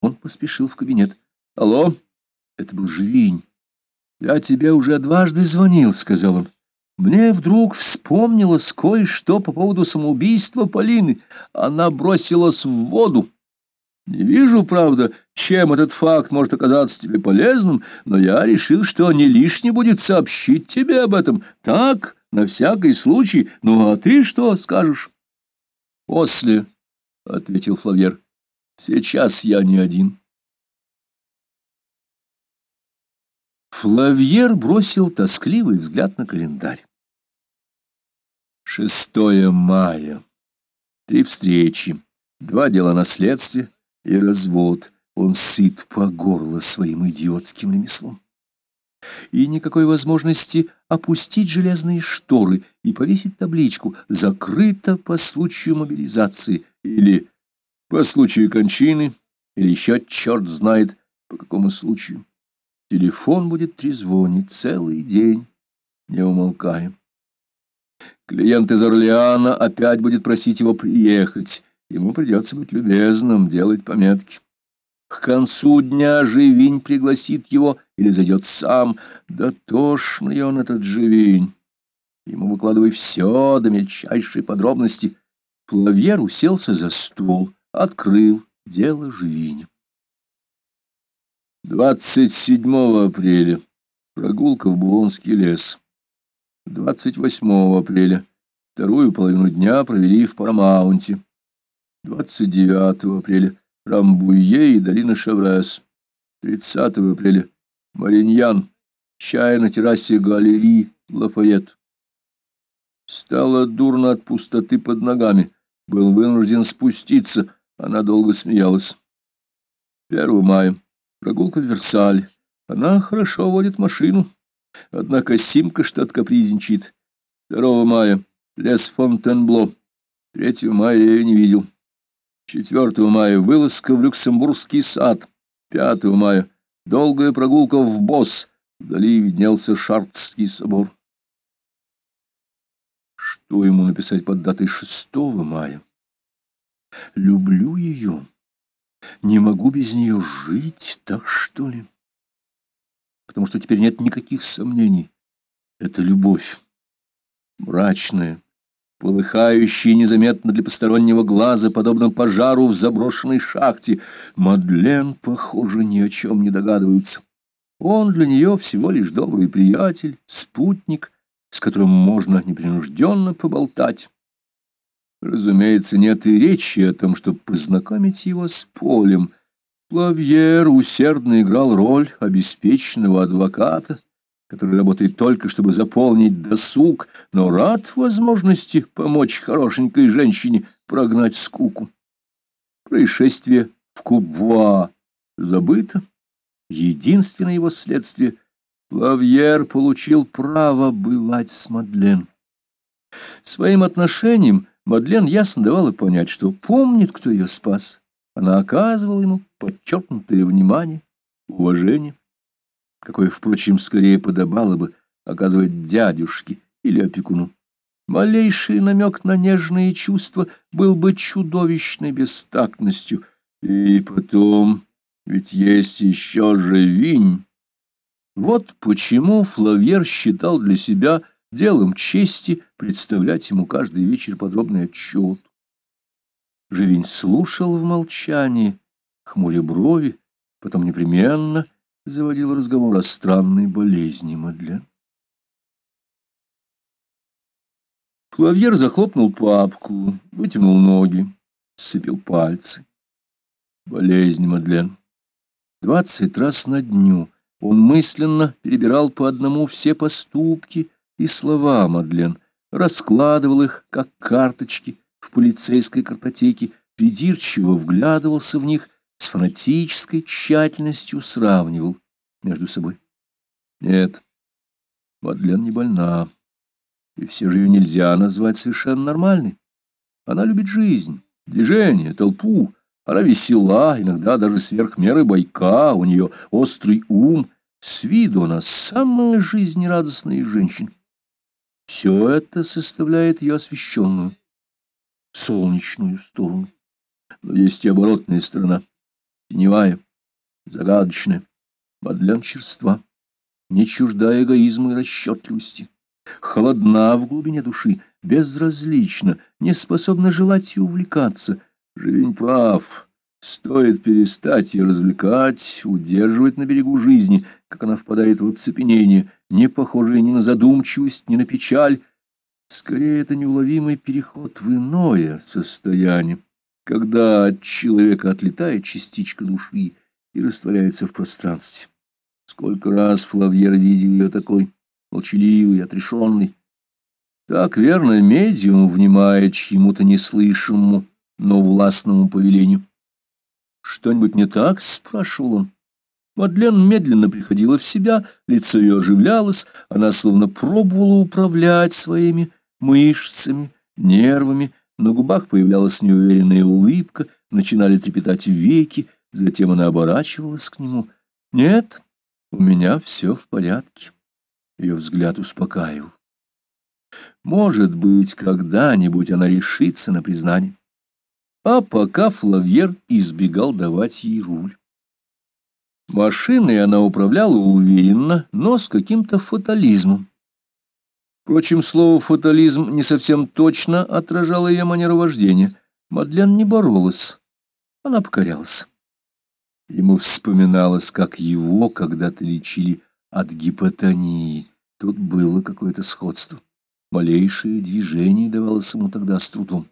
Он поспешил в кабинет. «Алло, это был Живинь. Я тебе уже дважды звонил», — сказал он. «Мне вдруг вспомнилось кое-что по поводу самоубийства Полины. Она бросилась в воду». Не вижу, правда, чем этот факт может оказаться тебе полезным, но я решил, что не лишне будет сообщить тебе об этом. Так, на всякий случай. Ну, а ты что скажешь? — После, — ответил Флавьер. — Сейчас я не один. Флавьер бросил тоскливый взгляд на календарь. Шестое мая. Три встречи, два дела наследствия и развод. Он сыт по горло своим идиотским ремеслом. И никакой возможности опустить железные шторы и повесить табличку «Закрыто по случаю мобилизации» или «По случаю кончины» или еще черт знает по какому случаю. Телефон будет трезвонить целый день, не умолкая. Клиент из Орлеана опять будет просить его приехать. Ему придется быть любезным, делать пометки. К концу дня Живинь пригласит его или зайдет сам. Да тошный он, этот Живинь. Ему выкладывай все до мельчайшей подробности. Плавьер уселся за стол, открыл дело Живиня. 27 апреля. Прогулка в Булонский лес. 28 апреля. Вторую половину дня провели в Парамаунте. 29 апреля Рамбуе и долина Шеврес. 30 апреля Мариньян, чай на террасе галерии Лафайет. Стало дурно от пустоты под ногами. Был вынужден спуститься. Она долго смеялась. 1 мая. Прогулка в Версаль. Она хорошо водит машину. Однако Симка что-то капризничает. 2 мая. Лес Фонтенбло. 3 мая я ее не видел. 4 мая вылазка в Люксембургский сад. 5 мая долгая прогулка в Босс. Вдали виднелся Шартский собор. Что ему написать под датой 6 мая? Люблю ее. Не могу без нее жить, так что ли? Потому что теперь нет никаких сомнений. Это любовь. Мрачная, полыхающий незаметно для постороннего глаза, подобно пожару в заброшенной шахте. Мадлен, похоже, ни о чем не догадывается. Он для нее всего лишь добрый приятель, спутник, с которым можно непринужденно поболтать. Разумеется, нет и речи о том, чтобы познакомить его с полем. Плавьер усердно играл роль обеспеченного адвоката, который работает только, чтобы заполнить досуг, но рад возможности помочь хорошенькой женщине прогнать скуку. Происшествие в Кубва забыто. Единственное его следствие — Лавьер получил право бывать с Мадлен. Своим отношением Мадлен ясно давала понять, что помнит, кто ее спас. Она оказывала ему подчеркнутое внимание, уважение какое, впрочем, скорее подобало бы оказывать дядюшке или опекуну. Малейший намек на нежные чувства был бы чудовищной бестактностью. И потом, ведь есть еще же винь. Вот почему Флавьер считал для себя делом чести представлять ему каждый вечер подробный отчет. Живень слушал в молчании, хмуря брови, потом непременно — заводил разговор о странной болезни Мадлен. Клавьер захлопнул папку, вытянул ноги, сцепил пальцы. Болезнь Мадлен. Двадцать раз на дню он мысленно перебирал по одному все поступки и слова Мадлен, раскладывал их, как карточки, в полицейской картотеке, придирчиво вглядывался в них с фанатической тщательностью сравнивал между собой. Нет, Мадлен не больна, и все же ее нельзя назвать совершенно нормальной. Она любит жизнь, движение, толпу, она весела, иногда даже сверх меры бойка, у нее острый ум, с виду она самая жизнерадостная из женщин. Все это составляет ее освещенную, солнечную сторону. Но есть и оборотная сторона. теневая, загадочная, Мадлен черства, не чужда эгоизма и расчетливости, холодна в глубине души, безразлична, не способна желать и увлекаться. Живень прав, стоит перестать ее развлекать, удерживать на берегу жизни, как она впадает в оцепенение, не похожее ни на задумчивость, ни на печаль. Скорее, это неуловимый переход в иное состояние, когда от человека отлетает частичка души и растворяется в пространстве. Сколько раз Флавьер видел ее такой, молчаливый, отрешенный. Так, верно, медиум внимает чьему-то неслышимому, но властному повелению. «Что-нибудь не так?» — спрашивал он. Мадлен медленно приходила в себя, лицо ее оживлялось, она словно пробовала управлять своими мышцами, нервами, на губах появлялась неуверенная улыбка, начинали трепетать веки, затем она оборачивалась к нему. «Нет, у меня все в порядке». Ее взгляд успокаивал. Может быть, когда-нибудь она решится на признание. А пока Флавьер избегал давать ей руль. Машиной она управляла уверенно, но с каким-то фатализмом. Впрочем, слово «фатализм» не совсем точно отражало ее манеру вождения. Мадлен не боролась, она покорялась. Ему вспоминалось, как его когда-то лечили от гипотонии. Тут было какое-то сходство. Малейшее движение давалось ему тогда с трудом.